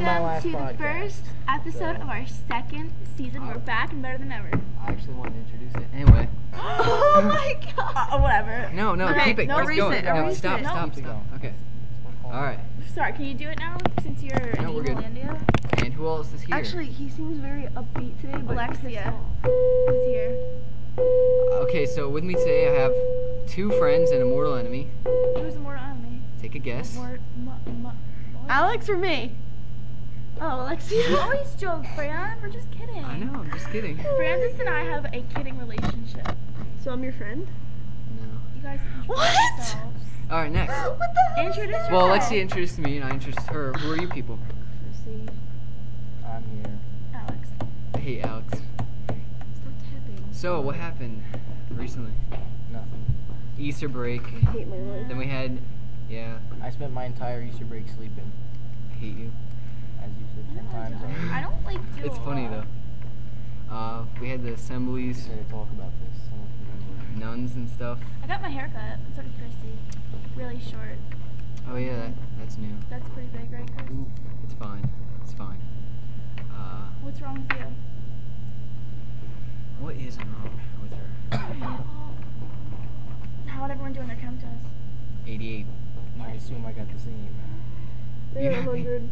Welcome my last to the podcast, first episode so- of our second season. We're back and better than ever. I actually wanted to introduce it. Anyway. oh my god. Uh, whatever. No, no, Okay, keep it. no keep reason, going. no No, reason. stop, No. stop, Keep stop. Okay. All right. Sorry, can you do it now since you're No, in we're good. Emolandia? And who else is here? Actually, he seems very upbeat today. But Alexia is here. Okay, so with me today I have two friends and a mortal enemy. Who's a mortal enemy? Take a guess. Mor- mu- mu- what? Alex or me? Oh, Alexia. You always joke, Fran. We're just kidding. I know. I'm just kidding. Francis and I have a kidding relationship. so I'm your friend. No. You guys introduce What? yourselves. All right, next. What the hell? Introduce yourself. Well, Alexia introduced me, and I introduced her. Who are you people? Chrissy. I'm here. Alex. I hate Alex. Stop tapping. So, what happened recently? Nothing. Easter break. I hate my life. Then we had, yeah, I spent my entire Easter break sleeping, I hate you. as you said ten times. I don't like do It's a funny lot. though. Uh, we had the assemblies, said to talk about this. I don't remember. nuns and stuff. I got my hair cut. So did Christy. Really short. Oh yeah, that, that's new. That's pretty big, right, Chris? Ooh, it's fine. It's fine. Uh, What's wrong with you? what is wrong with her? How'd everyone do in their chem test? 88. I assume I got the same. They You got got 100.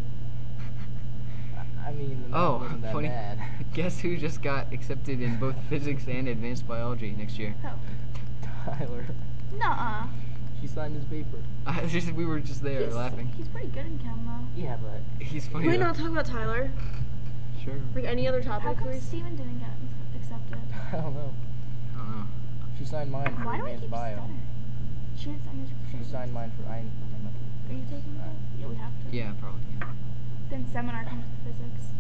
I mean, the math Oh, wasn't that funny. bad. Guess who just got accepted in both physics and advanced biology next year? Oh. Tyler. Nuh-uh. She signed his paper. I just, we were just there he's, laughing. He's pretty good in chem, though. Yeah, but He's funny. Can we though. not talk about Tyler? Sure. Like any other topic? How topic, come please? Steven didn't get accepted? I don't know. I don't know. She signed mine for Why do I keep bio. stuttering? She didn't sign yours She physics. signed mine for I. I'm Are you taking that? Yeah, we have to. Yeah, probably. Yeah. Then seminar comes with physics.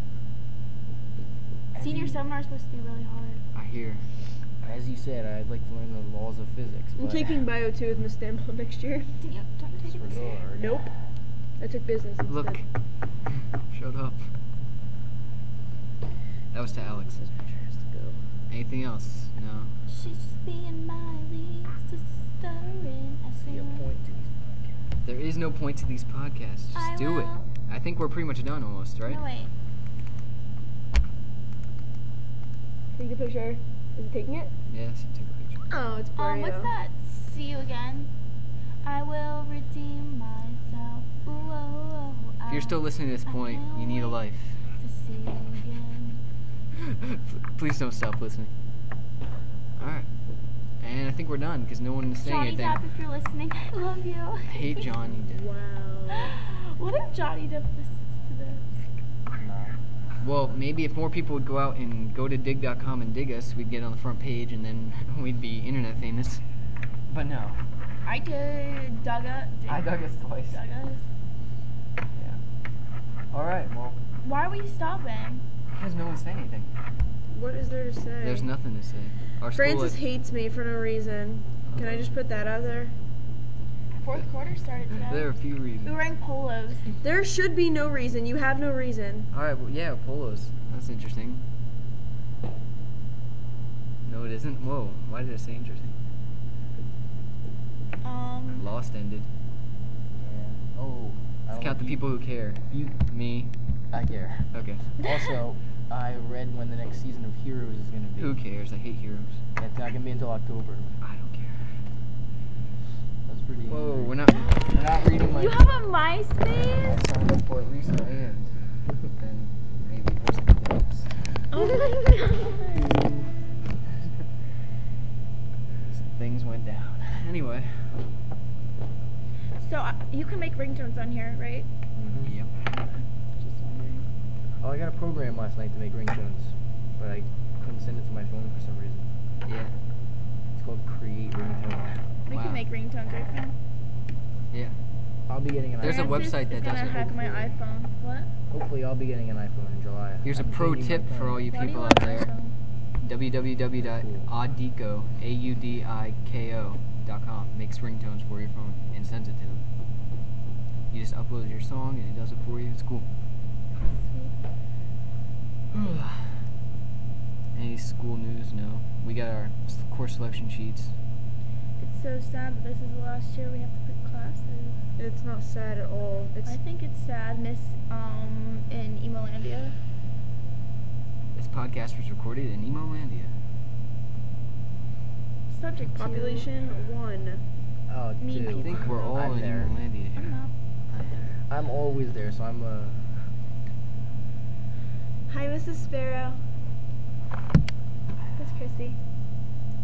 As Senior you- seminar is supposed to be really hard. I hear. As you said, I'd like to learn the laws of physics. I'm taking bio 2 with Miss Stample next year. Did you, don't you take it this year? Disregard. Nope. I took business instead. Look. Shut up. That was to Alex. This picture has to go. Anything else? No. She's being my sister in See a point to these podcasts. There is no point to these podcasts. Just I do it. I think we're pretty much done almost, right? No, wait. Take the picture. Is it taking it? Yes, you took a picture. Oh, it's Um, Mario. what's that? See you again. I will redeem myself. Ooh, oh, oh, If you're still listening to this point, you need a life. To see you again. Please don't stop listening. Alright. And I think we're done because no one is saying Johnny anything. Depp, if you're listening, I love you. I hate Johnny Depp. Wow. what if Johnny Depp listens this? Nah. Well, maybe if more people would go out and go to digg.com and dig us, we'd get on the front page and then we'd be internet famous. But no. I did Dugga. I dug us twice. Dug us. Yeah. Alright, well, Why are we stopping? because no one's saying anything. What is there to say? There's nothing to say. Our school Francis is- hates me for no reason. Can I just put that out there? Fourth quarter started today. There are a few We reasons. were wearing polos. There should be no reason. You have no reason. Alright, well, yeah, polos. That's interesting. No, it isn't. Whoa, why did I say interesting? Um, Lost ended. Yeah. Oh. Let's don't count know the you- people who care. You. Me. I care. Okay. Also, I read when the next season of Heroes is gonna be. Who cares? I hate heroes. It's not gonna be until October. I don't care. That's pretty. Whoa, we're not we're not reading my you have a MySpace? I signed up for it recently and then maybe there's something else. Oh my god. Things went down. Anyway. So uh, you can make ringtones on here, right? Mm-hmm. Yep. Just wondering. Oh, I got a program last night to make ringtones, but I couldn't send it to my phone for some reason. Yeah. It's called Create Ringtone. We Wow. can make ringtones, right? Fran? Yeah. I'll be getting an There's a iPhone. Francis website that is does gonna it, hack my hopefully. iPhone. What? Hopefully, I'll be getting an iPhone in July. Here's a I'm pro tip for all you Why do you people out there. iPhone? www.audiko, A-U-D-I-K-O dot com makes ringtones for your phone and sends it to them. You just upload your song and it does it for you. It's cool. Any school news? No. We got our course selection sheets. It's so sad that this is the last year we have to pick classes. It's not sad at all. It's I think it's sad, Miss um in Emolandia. This podcast was recorded in Emolandia. Subject to- population one. Oh, Mean dude. I think we're all I'm in there. Emolandia I'm here. not. I'm always there, so I'm uh. Hi, Mrs. Sparrow. That's Chrissy.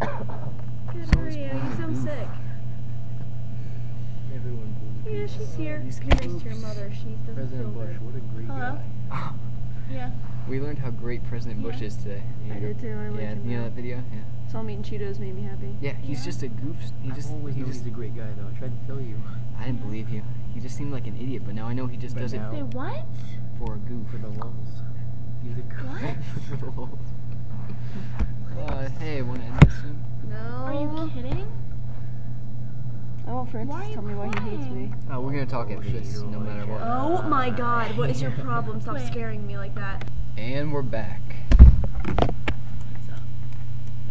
Good, So how you? You sound sick. Everyone Yeah, she's here. These Be nice to your mother. She doesn't feel President Bush, good. what a great Hello? guy. Yeah. we learned how great President Bush Yeah. is today. I did too. I like yeah, him you know that video? Yeah. So I'm eating Cheetos made me happy. Yeah, he's Yeah. just a goof. He I've just always he just he's a great guy, though. I tried to tell you. I didn't believe you. He just seemed like an idiot, but now I know he just But does now- Say what? for a goof. For the lulz. He's a good What? for the lulz. Uh, hey, wanna end this soon? No. Are you kidding? I want Francis Why to you tell me why he hates me. Oh, we're gonna talk after this, no matter what. Oh my god, what is your problem? Stop Wait. scaring me like that. And we're back.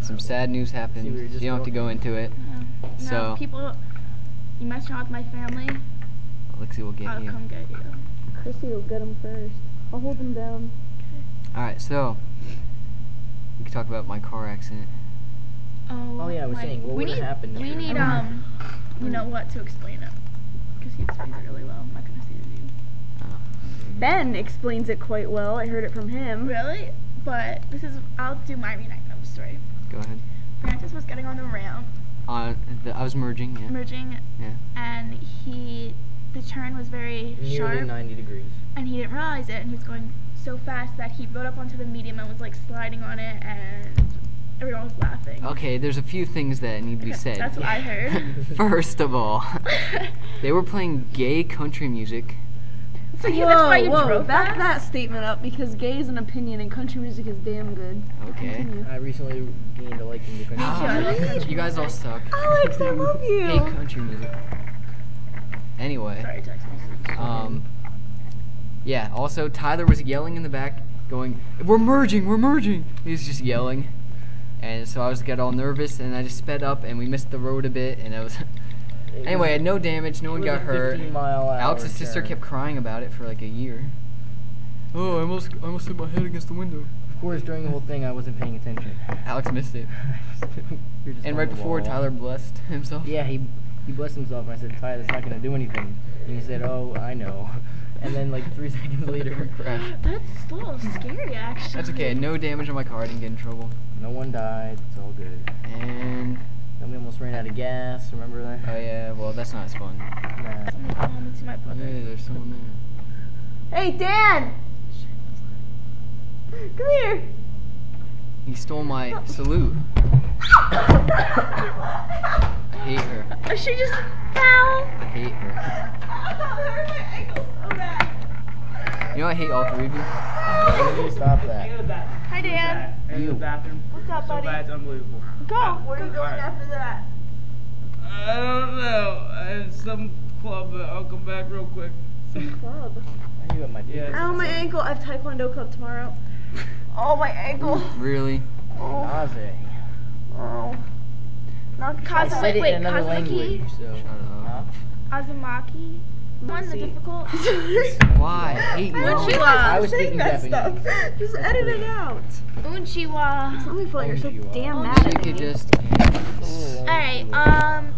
Some sad news happened. See, we you don't have to go into it. No. So- no, people, you mess around with my family, Lexi will get I'll you. come get you. Chrissy will get him first. I'll hold him down. All right, so we can talk about my car accident. Oh, Oh, yeah, I was like, saying, what we would've need, happened We if- need, um, you know what, to explain it. Because he explains it really well. I'm not going to say the name. Uh, Ben explains it quite well. I heard it from him. Really? But this is, I'll do my reenactment of the story. go ahead. Francis was getting on the ramp, Uh, the, I was merging. Yeah. merging, Yeah. and he, the turn was very Nearly sharp, 90 degrees. and he didn't realize it, and he was going so fast that he rode up onto the medium and was like sliding on it, and everyone was laughing. Okay, there's a few things that need to be said. that's what I heard. First of all, they were playing gay country music. so you, that's why you whoa, drove back fast? that statement up because gay is an opinion and country music is damn good. Okay. Continue. I recently gained a liking to country. too, music. country you guys all suck. Alex, I love you. Hate country music. Anyway, Sorry, text message. um, yeah. Also, Tyler was yelling in the back, going, "We're merging, we're merging." He was just yelling, and so I was got all nervous, and I just sped up, and we missed the road a bit, and I was. It anyway, I had no damage, no one got hurt. 15 mile Alex's sister turn. kept crying about it for like a year. Oh, I almost, I almost hit my head against the window. Of course, during the whole thing, I wasn't paying attention. Alex missed it. We were just And right before, wall. Tyler blessed himself. Yeah, he he blessed himself, and I said, Tyler, that's not gonna do anything. And he said, Oh, I know. And then like three seconds later, Crash. That's a little scary, actually. That's okay. No damage on my car. I didn't get in trouble. no one died. It's all good. And Then we almost ran out of gas. Remember that? oh yeah, well that's not as fun. Nah. Someone call my brother. Hey, there's someone there. Hey, Dan! Come here! He stole my oh. salute. I hate her. She just fell. I hate her. You know I hate all three of you. How do you stop that? Hi, Dan. In You. the bathroom. What's up, so buddy? bad, it's unbelievable. Go. Where are you going after that? I don't know. At some club, but I'll come back real quick. Some Club. I are you at my Yeah. table? Ow, oh, my ankle. I have taekwondo club tomorrow. Oh, my ankle. Really? Oh. Naze. Oh. Not I Cosmo- said it wait, in another so. Shut up. Huh? Azumaki. One, the See. difficult. Why? I hate you. What'd all. I was saying speaking that Japanese. stuff. Just edit it out. Unchiwa. It's not my fault. You're so Konnichiwa. damn Oh, mad You at me. could just. Alright, um,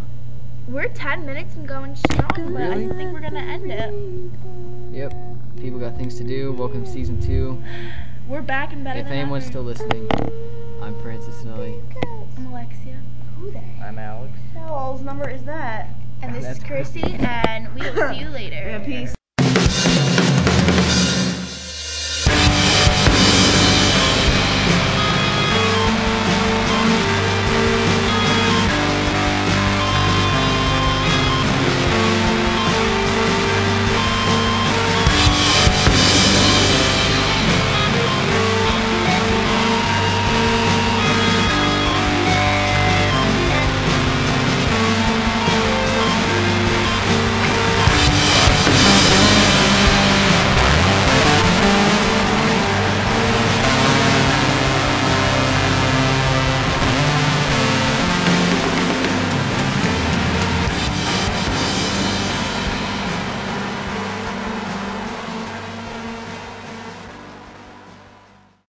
we're 10 minutes and going strong, but I think we're gonna end it. Yep. People got things to do. Welcome to season two. We're back and better If than anyone's ever. still listening, I'm Francis Sinelli. I'm Alexia. Who there? I'm Alex. Whose number is that? And this is Kirsty, and we will see you later. Yeah, peace.